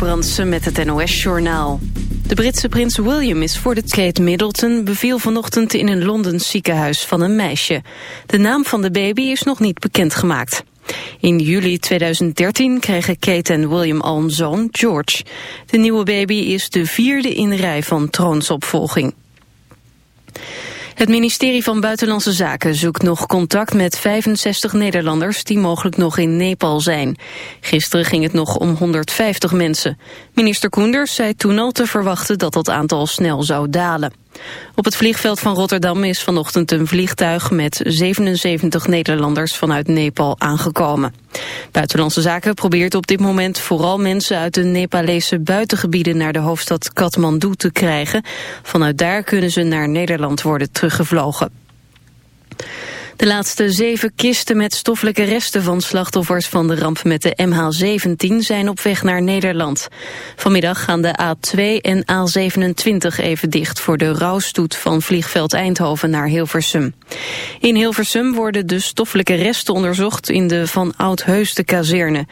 Brandsen met het NOS-journaal. De Britse prins William is voor de Kate Middleton... beviel vanochtend in een Londens ziekenhuis van een meisje. De naam van de baby is nog niet bekendgemaakt. In juli 2013 kregen Kate en William al een zoon, George. De nieuwe baby is de vierde in de rij van troonsopvolging. Het ministerie van Buitenlandse Zaken zoekt nog contact met 65 Nederlanders die mogelijk nog in Nepal zijn. Gisteren ging het nog om 150 mensen. Minister Koenders zei toen al te verwachten dat dat aantal snel zou dalen. Op het vliegveld van Rotterdam is vanochtend een vliegtuig met 77 Nederlanders vanuit Nepal aangekomen. Buitenlandse Zaken probeert op dit moment vooral mensen uit de Nepalese buitengebieden naar de hoofdstad Kathmandu te krijgen. Vanuit daar kunnen ze naar Nederland worden teruggevlogen. De laatste zeven kisten met stoffelijke resten van slachtoffers van de ramp met de MH17 zijn op weg naar Nederland. Vanmiddag gaan de A2 en A27 even dicht voor de rouwstoet van vliegveld Eindhoven naar Hilversum. In Hilversum worden de stoffelijke resten onderzocht in de Van Oudheusde kazerne.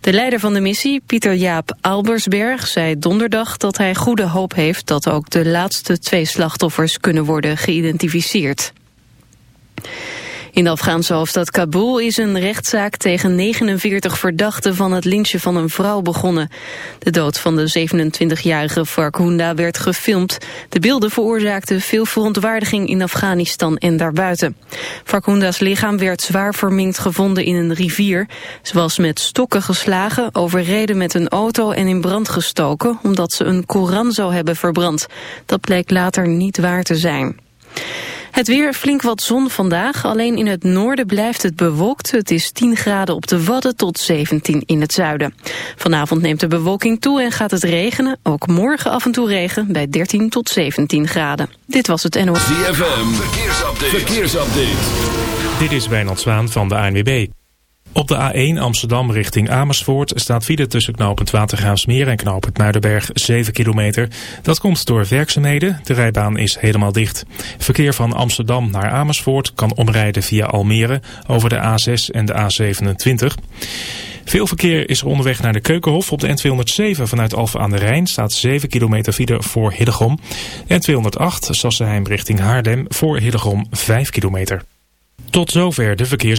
De leider van de missie, Pieter Jaap Albersberg, zei donderdag dat hij goede hoop heeft dat ook de laatste twee slachtoffers kunnen worden geïdentificeerd. In de Afghaanse hoofdstad Kabul is een rechtszaak tegen 49 verdachten van het lynchen van een vrouw begonnen. De dood van de 27-jarige Farkhunda werd gefilmd. De beelden veroorzaakten veel verontwaardiging in Afghanistan en daarbuiten. Farkhunda's lichaam werd zwaar verminkt gevonden in een rivier. Ze was met stokken geslagen, overreden met een auto en in brand gestoken... omdat ze een Koran zou hebben verbrand. Dat bleek later niet waar te zijn. Het weer flink wat zon vandaag, alleen in het noorden blijft het bewolkt. Het is 10 graden op de Wadden tot 17 in het zuiden. Vanavond neemt de bewolking toe en gaat het regenen. Ook morgen af en toe regen bij 13 tot 17 graden. Dit was het NOS. ZFM, verkeersupdate. verkeersupdate. Dit is Wijnald Zwaan van de ANWB. Op de A1 Amsterdam richting Amersfoort staat file tussen knooppunt Watergraafsmeer en knooppunt Muidenberg 7 kilometer. Dat komt door werkzaamheden. De rijbaan is helemaal dicht. Verkeer van Amsterdam naar Amersfoort kan omrijden via Almere over de A6 en de A27. Veel verkeer is er onderweg naar de Keukenhof. Op de N207 vanuit Alphen aan de Rijn staat 7 kilometer file voor Hillegom. N208 Sassenheim richting Haarlem voor Hillegom 5 kilometer. Tot zover de verkeers...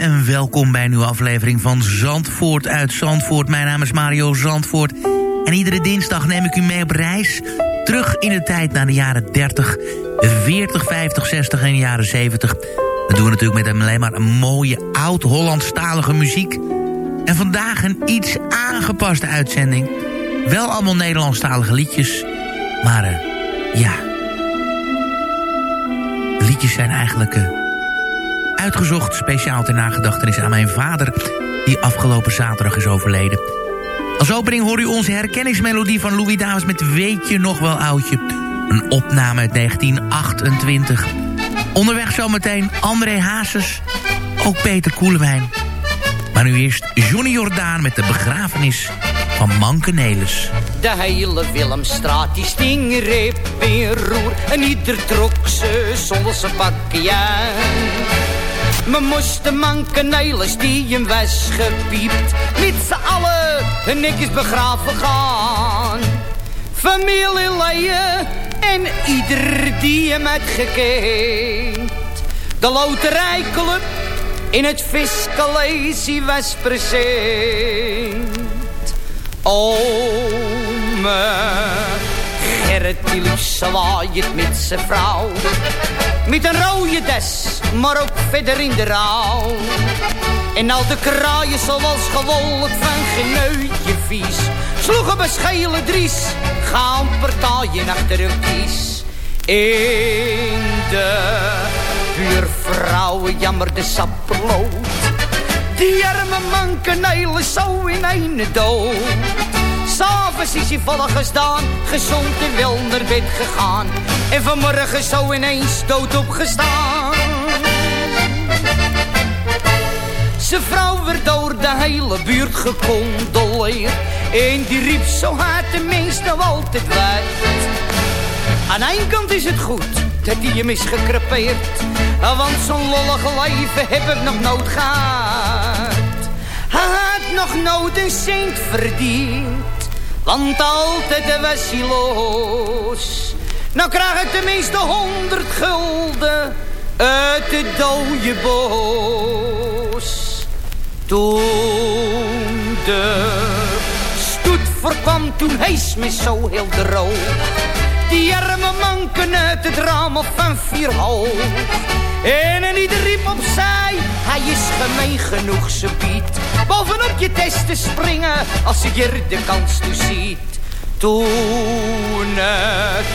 En welkom bij een nieuwe aflevering van Zandvoort uit Zandvoort. Mijn naam is Mario Zandvoort en iedere dinsdag neem ik u mee op reis... terug in de tijd naar de jaren 30, 40, 50, 60 en de jaren 70. Dat doen we natuurlijk met alleen maar een mooie oud-Hollandstalige muziek. En vandaag een iets aangepaste uitzending. Wel allemaal Nederlandstalige liedjes, maar eh, ja... Liedjes zijn eigenlijk... eh, uitgezocht speciaal ter nagedachtenis aan mijn vader... die afgelopen zaterdag is overleden. Als opening hoor u onze herkenningsmelodie van Louis Davis met Weet je nog wel oudje? Een opname uit 1928. Onderweg zometeen André Hazes, ook Peter Koelewijn. Maar nu eerst Johnny Jordaan met de begrafenis van Manke Nelis. De hele Willemstraat die sting reep in roer. En ieder trok ze zonder zijn pakje. We moesten mankenelers die hem was gepiept. Met z'n allen en netjes begraven gaan. Familieleden en ieder die hem had gekend. De loterijclub in het Fiscalesie was present. Ome Gerrit die zwaait met zijn vrouw. Met een rode des, maar ook verder in de rouw. En al de kraaien zoals gewold van geen neutje vies. Sloegen beschelen dries, gaan partijen achter een kies. In de buurvrouwen jammerde sapperlood. Die arme man kanelen zo in een dood. S'avonds is hij volle gestaan, gezond en wel naar bed gegaan. En vanmorgen zo ineens dood opgestaan. Zijn vrouw werd door de hele buurt gecondoleerd. En die riep zo hard de meeste altijd wijd. Aan één kant is het goed dat hij hem is gekrepeerd. Want zo'n lollig leven heb ik nog nooit gehad. Hij had nog nooit een cent verdiend. Want altijd was hij los. Nou krijg ik tenminste honderd gulden uit het dode bos. Toen de stoet voorkwam, toen hees me zo heel droog. Die arme manken uit het raam van vier hoog. En een ieder riep opzij, hij is gemeen genoeg, ze biedt. Bovenop je test te springen, als je er de kans toe ziet. Toen het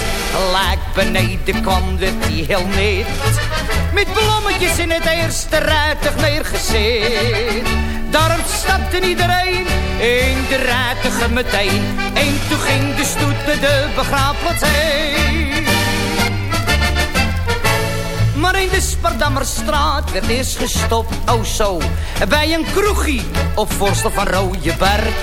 lijk beneden kwam, werd hij heel net. Met blommetjes in het eerste rijtuig neergezet. Daarom stapte iedereen in de rijtuigen meteen. En toen ging de stoet naar de begraafplaats heen. Maar in de Spardammerstraat werd eerst gestopt, oh zo, bij een kroegie op voorstel van Rooiebert.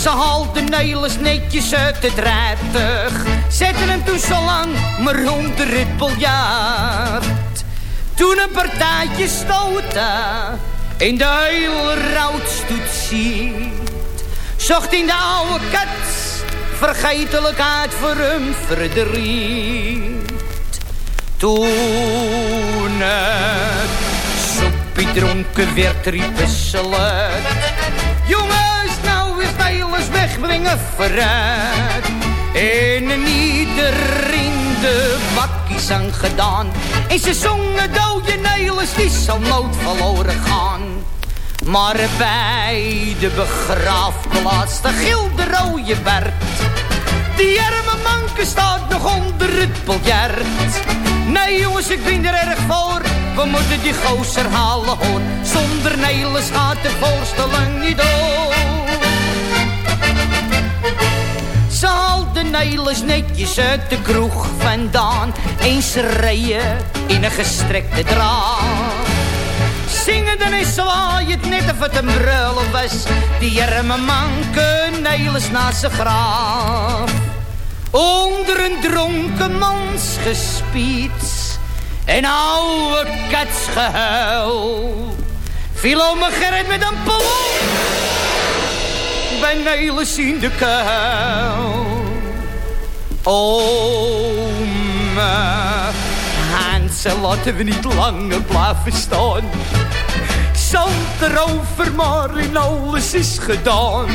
Ze haalden Nelis netjes uit het rijtuig, zetten hem toen zo lang maar onder het biljart. Toen een partijtje stoten, in de hele routstoet ziet, zocht in de oude kat vergetelijkheid voor hem verdriet. Toen het soepie dronken werd, riepen ze. Jongens, nou is Nederlands wegbrengen vooruit. En ieder in de aan gedaan. En ze zongen dode Nederlands, die zal nooit verloren gaan. Maar bij de begraafplaats, de gilde rode Bert. Die arme manke staat nog onder het biljart. Nee jongens, ik ben er erg voor. We moeten die gozer halen hoor. Zonder Nelis gaat de voorstelling niet door. Ze haalden Nelis netjes uit de kroeg vandaan. Eens rijden in een gestrekte draad. Zingen dan is het net of het een brullen was. Die arme manke Nelis naast zijn graaf. Onder een dronken mans gespiet en oude katsgehuil. Viel om Gerrit met een pol bij Nelis in de kuil. Ome Hansel, laten we niet langer blijven staan. Zand erover, maar in alles is gedaan.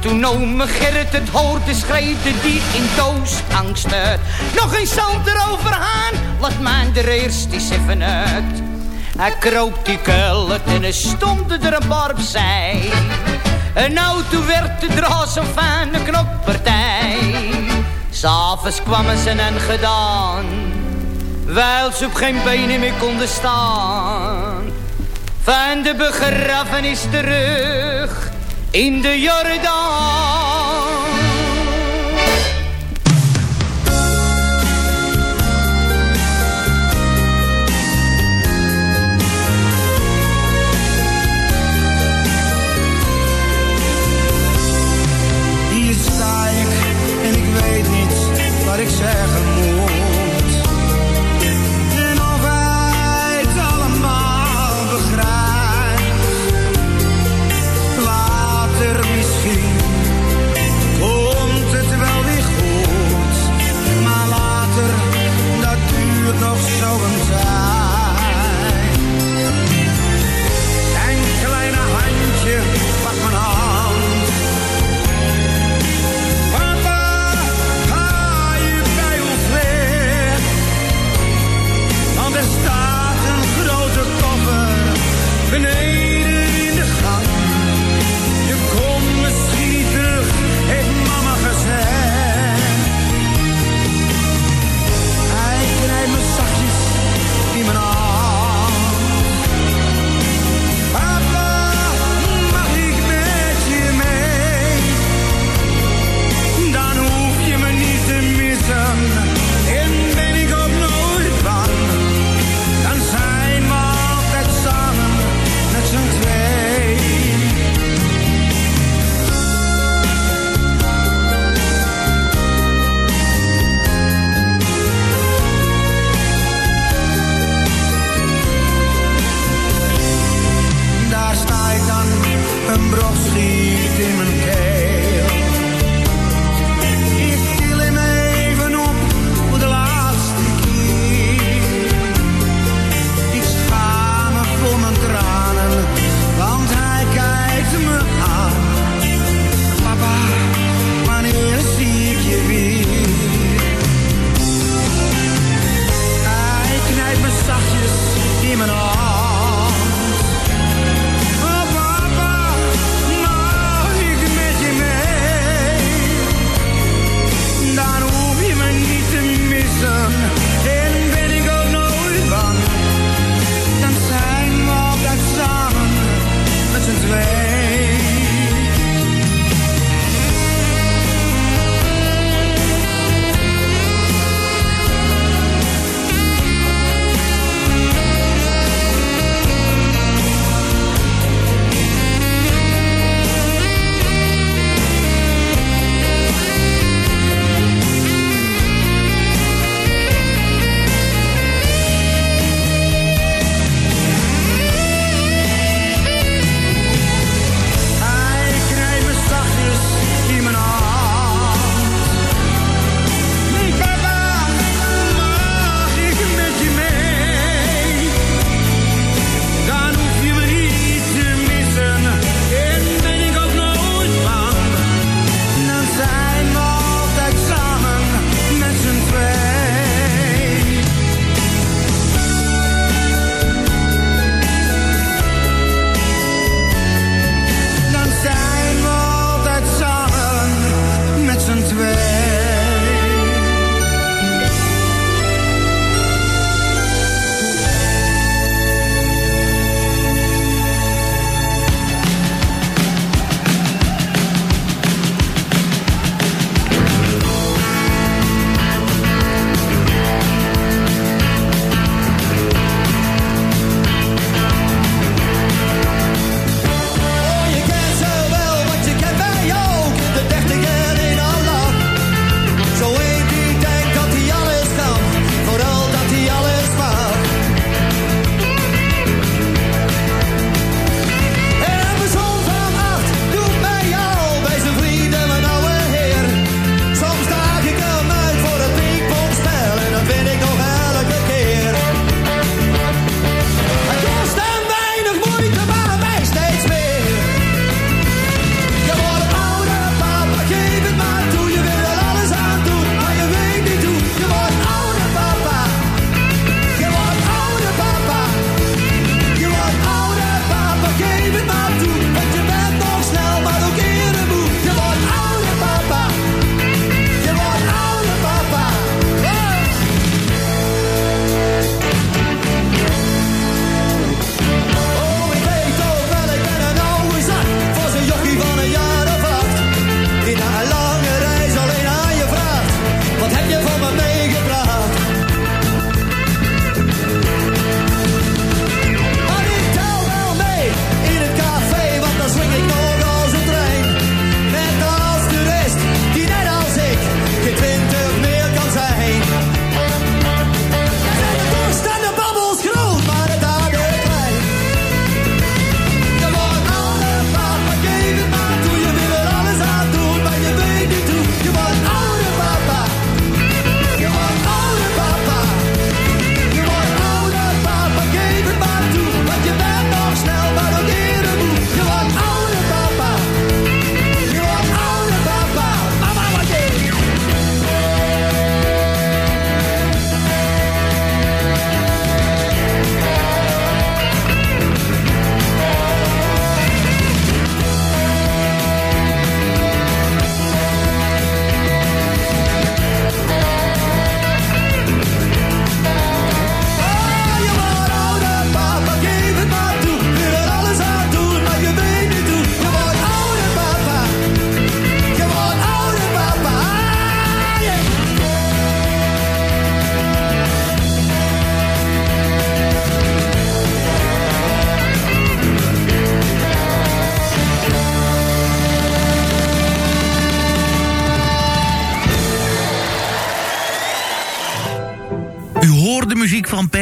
Toen ome Gerrit het hoorde, schreeuwde die in doosangst uit. Nog eens zand erover aan, laat mij er eerst eens even uit. Hij kroop die kuil en er stonden er een paar opzij. En nou toen werd de draas een fijne knokpartij. S'avonds kwamen ze en gedaan, wijl ze op geen benen meer konden staan. Van de begrafenis terug in de Jordaan. Wat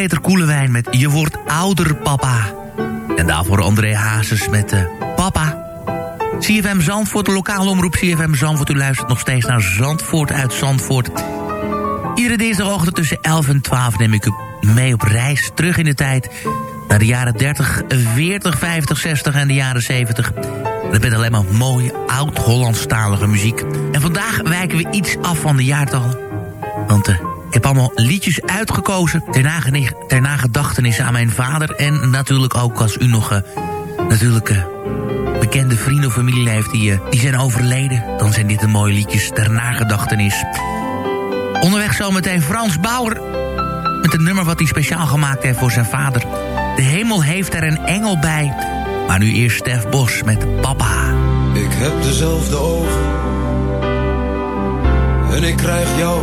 Peter Koelewijn met Je wordt ouder, papa. En daarvoor André Hazes met uh, Papa. CFM Zandvoort, de lokale omroep CFM Zandvoort. U luistert nog steeds naar Zandvoort uit Zandvoort. Iedere dinsdagochtend tussen 11 en 12 neem ik u mee op reis terug in de tijd... naar de jaren 30, 40, 50, 60 en de jaren 70. Dat bent alleen maar mooie, oud-Hollandstalige muziek. En vandaag wijken we iets af van de jaartallen. Want uh, ik heb allemaal liedjes uitgekozen ter, nage ter nagedachtenis aan mijn vader. En natuurlijk ook als u nog uh, bekende vrienden of familie heeft die, die zijn overleden. Dan zijn dit de mooie liedjes ter nagedachtenis. Onderweg zometeen Frans Bauer. Met een nummer wat hij speciaal gemaakt heeft voor zijn vader. De hemel heeft er een engel bij. Maar nu eerst Stef Bos met Papa. Ik heb dezelfde ogen. En ik krijg jou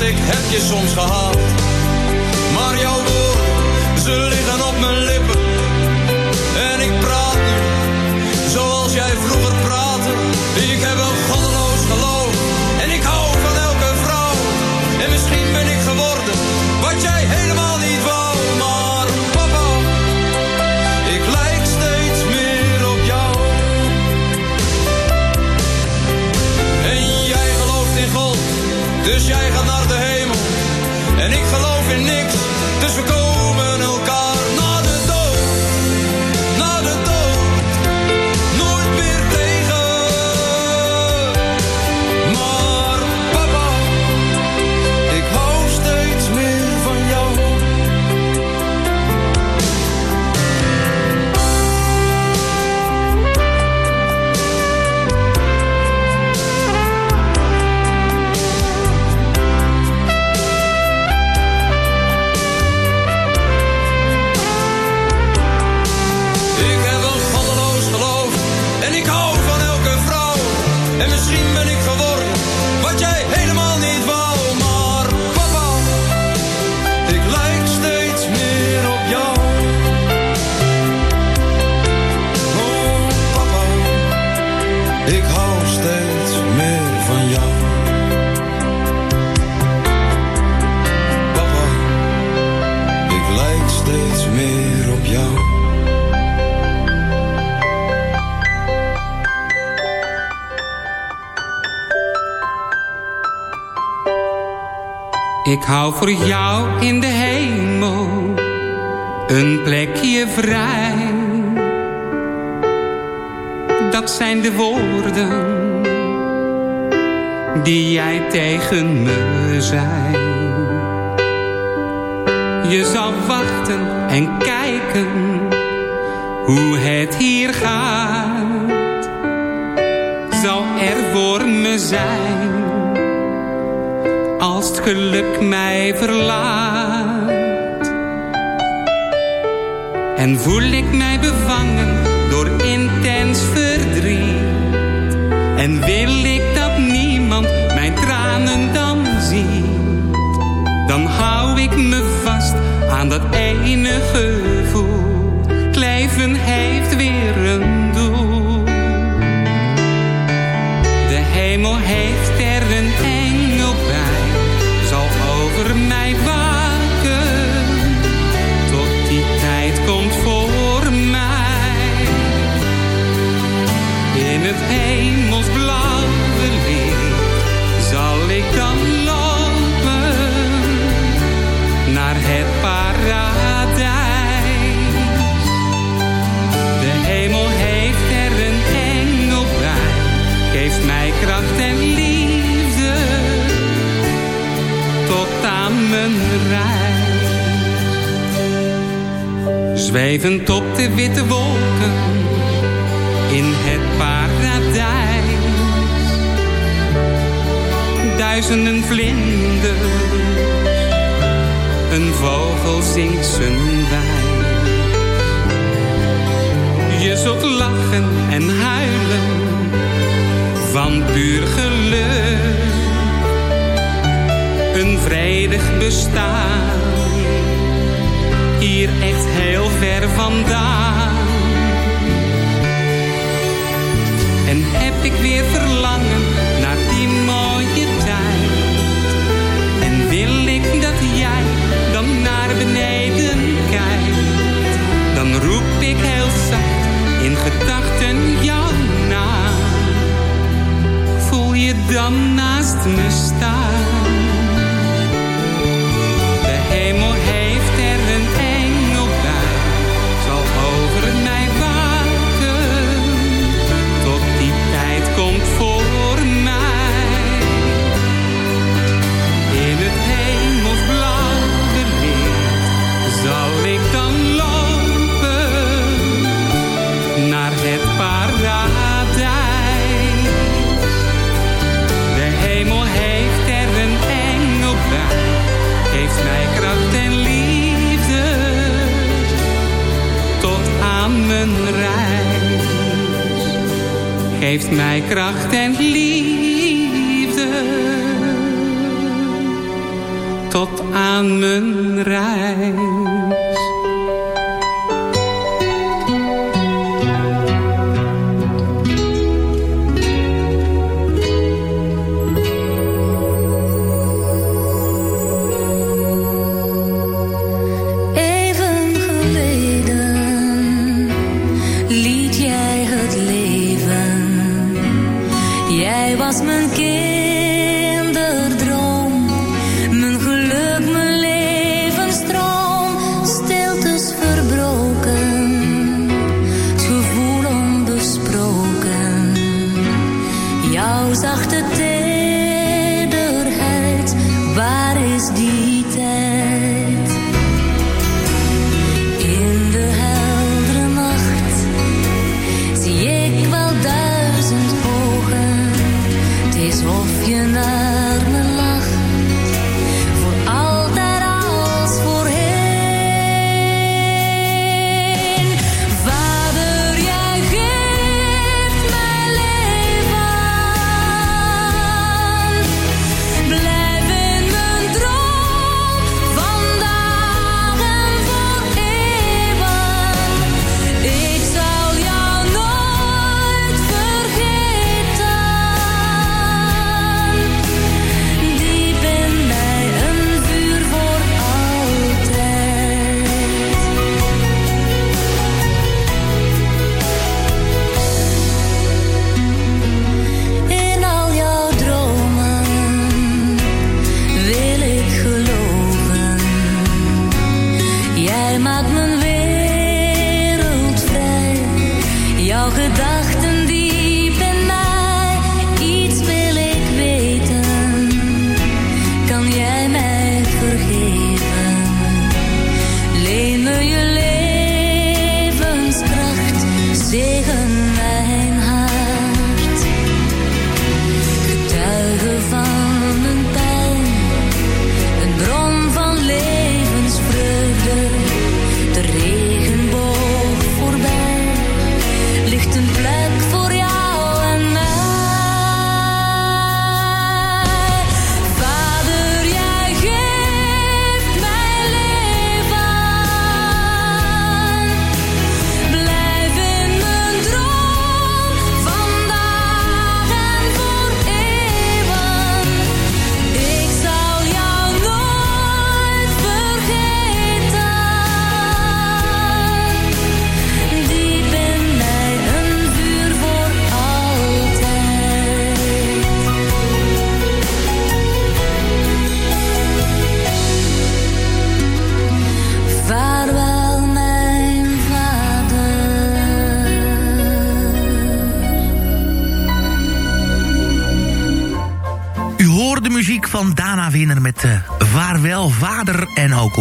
Ik heb je soms gehaald. Maar jouw woorden, ze liggen op mijn lippen. Ik Ik hou voor jou in de hemel een plekje vrij. Dat zijn de woorden die jij tegen me zei. Je zal wachten en kijken hoe het hier gaat. Zal er voor me zijn geluk mij verlaat. En voel ik mij bevangen door intens verdriet. En wil ik dat niemand mijn tranen dan ziet. Dan hou ik me vast aan dat ene gevoel. Het leven heeft weer een doel. De hemel heeft Voor mij waken. Tot die tijd komt voor mij. In het hemelsblauwe licht zal ik dan lopen naar het paradijs. Reis. Zwevend op de witte wolken in het paradijs. Duizenden vlinders, een vogel zingt zijn wijs. Je zult lachen en huilen van puur. Bestaan, hier echt heel ver vandaan. En heb ik weer verlangen naar die mooie tijd. En wil ik dat jij dan naar beneden kijkt. Dan roep ik heel zacht in gedachten jouw naam. Voel je dan naast me staan. Geeft mij kracht en liefde tot aan mijn reis.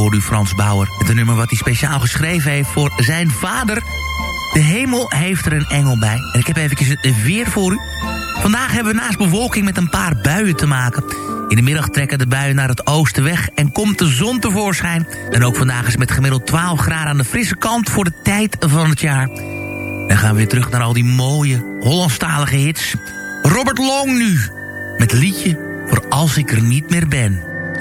Hoorde u Frans Bauer. Het nummer wat hij speciaal geschreven heeft voor zijn vader. De hemel heeft er een engel bij. En ik heb eventjes het weer voor u. Vandaag hebben we naast bewolking met een paar buien te maken. In de middag trekken de buien naar het oosten weg en komt de zon tevoorschijn. En ook vandaag is met gemiddeld 12 graden aan de frisse kant voor de tijd van het jaar. Dan gaan we weer terug naar al die mooie Hollandstalige hits. Robert Long nu, met liedje voor als ik er niet meer ben.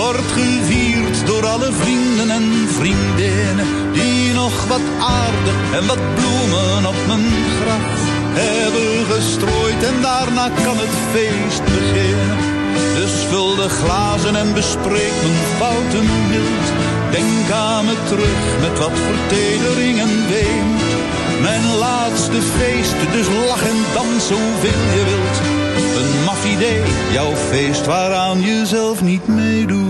wordt gevierd door alle vrienden en vriendinnen die nog wat aarde en wat bloemen op mijn graf hebben gestrooid en daarna kan het feest beginnen. Dus vul de glazen en bespreek mijn fouten mild. Denk aan me terug met wat vertedering en ween. Mijn laatste feest, dus lach en dans zoveel je wilt. Een maf idee, jouw feest waaraan je zelf niet meedoet.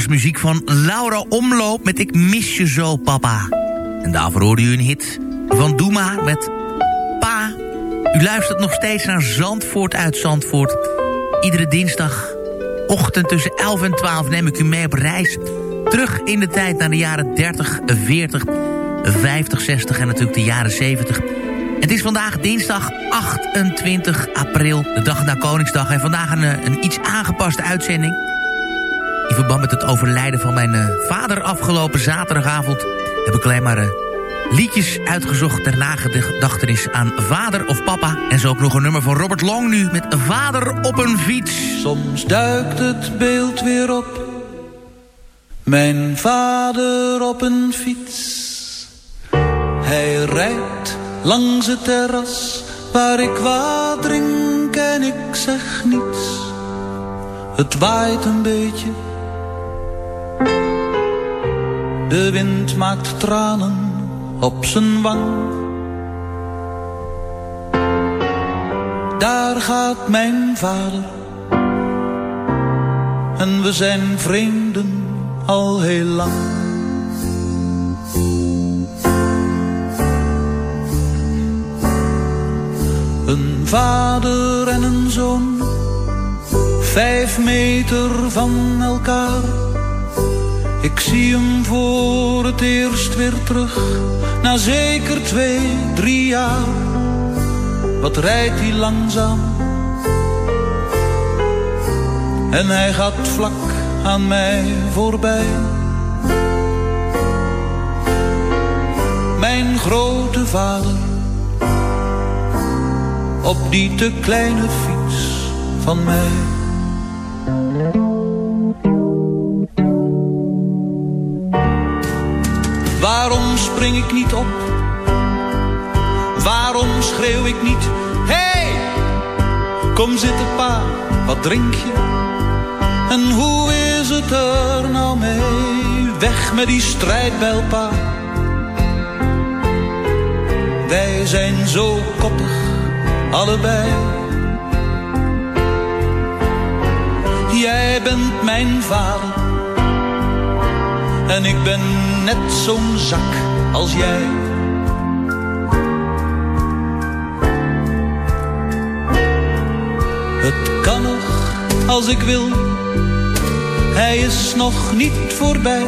was muziek van Laura Omloop met Ik mis je zo, papa. En daarvoor hoorde u een hit van Doema met Pa. U luistert nog steeds naar Zandvoort uit Zandvoort. Iedere dinsdagochtend tussen 11 en 12 neem ik u mee op reis. Terug in de tijd naar de jaren 30, 40, 50, 60 en natuurlijk de jaren 70. Het is vandaag dinsdag 28 april, de dag na Koningsdag. En vandaag een, eh, een iets aangepaste uitzending. Verband met het overlijden van mijn uh, vader afgelopen zaterdagavond... heb ik alleen maar uh, liedjes uitgezocht ter nagedachtenis aan vader of papa. En zo ook nog een nummer van Robert Long nu met Vader op een fiets. Soms duikt het beeld weer op. Mijn vader op een fiets. Hij rijdt langs het terras waar ik wat drink en ik zeg niets. Het waait een beetje. De wind maakt tranen op zijn wang. Daar gaat mijn vader. En we zijn vreemden al heel lang. Een vader en een zoon, vijf meter van elkaar. Ik zie hem voor het eerst weer terug, na zeker twee, drie jaar. Wat rijdt hij langzaam? En hij gaat vlak aan mij voorbij. Mijn grote vader op die te kleine fiets van mij. Spring ik niet op? Waarom schreeuw ik niet? Hey, kom zitten pa, wat drink je? En hoe is het er nou mee? Weg met die strijd pa. Wij zijn zo koppig allebei. Jij bent mijn vader en ik ben net zo'n zak als jij. Het kan nog als ik wil, hij is nog niet voorbij.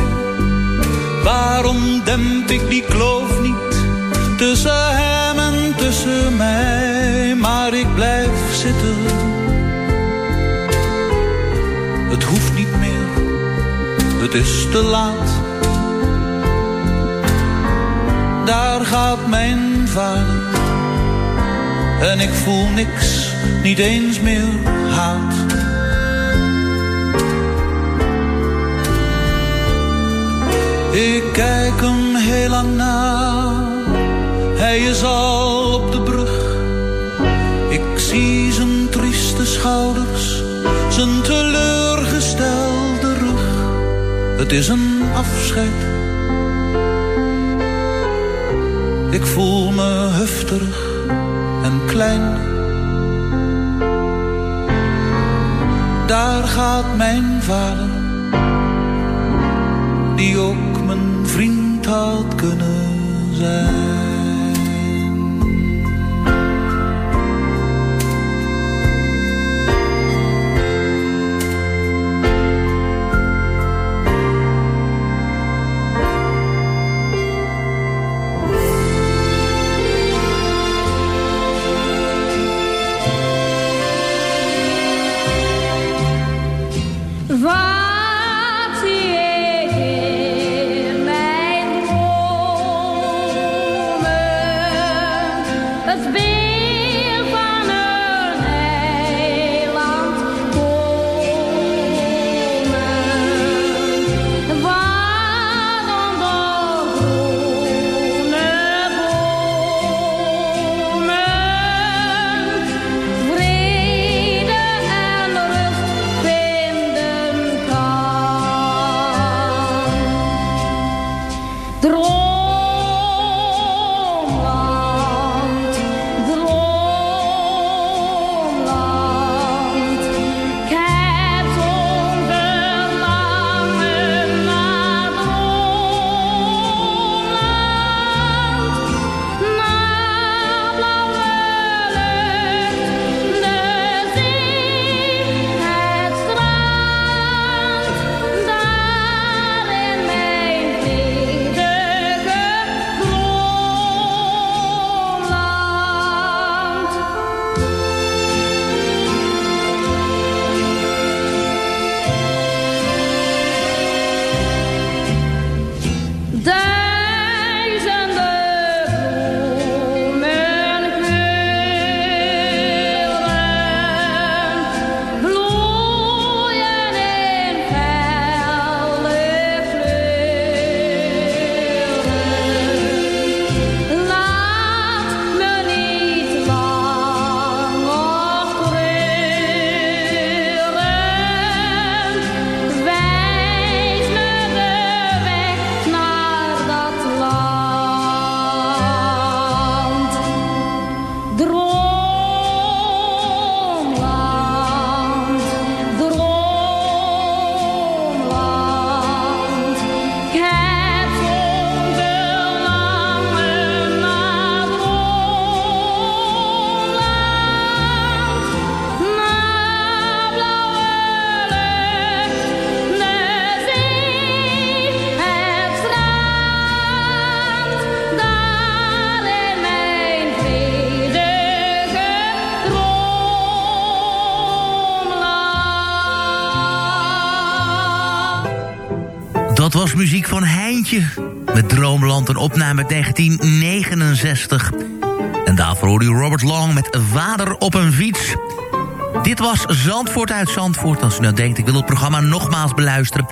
Waarom demp ik die kloof niet tussen hem en tussen mij? Maar ik blijf zitten. Het hoeft niet meer, het is te laat. Daar gaat mijn vader en ik voel niks, niet eens meer haat. Ik kijk hem heel lang na, hij is al op de brug. Ik zie zijn trieste schouders, zijn teleurgestelde rug. Het is een afscheid. Ik voel me heftig en klein. Daar gaat mijn vader, die ook mijn vriend had kunnen zijn. Met Droomland, een opname uit 1969. En daarvoor hoorde u Robert Long met Vader op een fiets. Dit was Zandvoort uit Zandvoort. Als u nou denkt, ik wil het programma nogmaals beluisteren.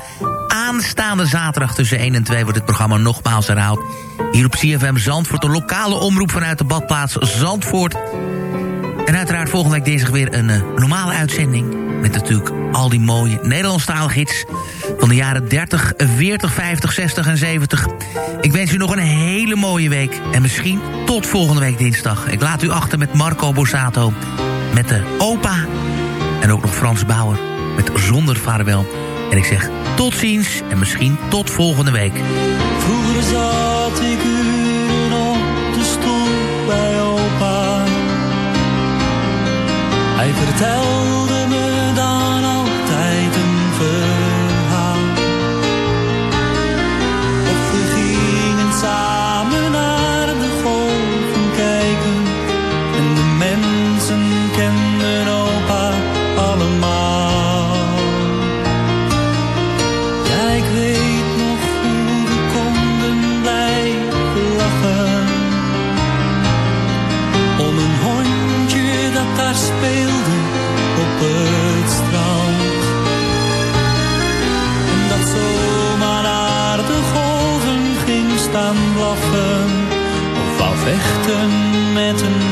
Aanstaande zaterdag tussen 1 en 2 wordt het programma nogmaals herhaald. Hier op CFM Zandvoort, een lokale omroep vanuit de badplaats Zandvoort. En uiteraard volgende week deze weer een uh, normale uitzending. Met natuurlijk al die mooie Nederlandstalige hits van de jaren 30, 40, 50, 60 en 70. Ik wens u nog een hele mooie week. En misschien tot volgende week dinsdag. Ik laat u achter met Marco Borsato. Met de opa. En ook nog Frans Bauer. Met Zonder Vaarwel. En ik zeg tot ziens en misschien tot volgende week. Vroeger zat ik uren op de stoel bij opa. Hij vertelde vechten met een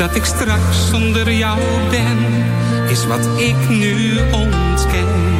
Dat ik straks zonder jou ben, is wat ik nu ontken.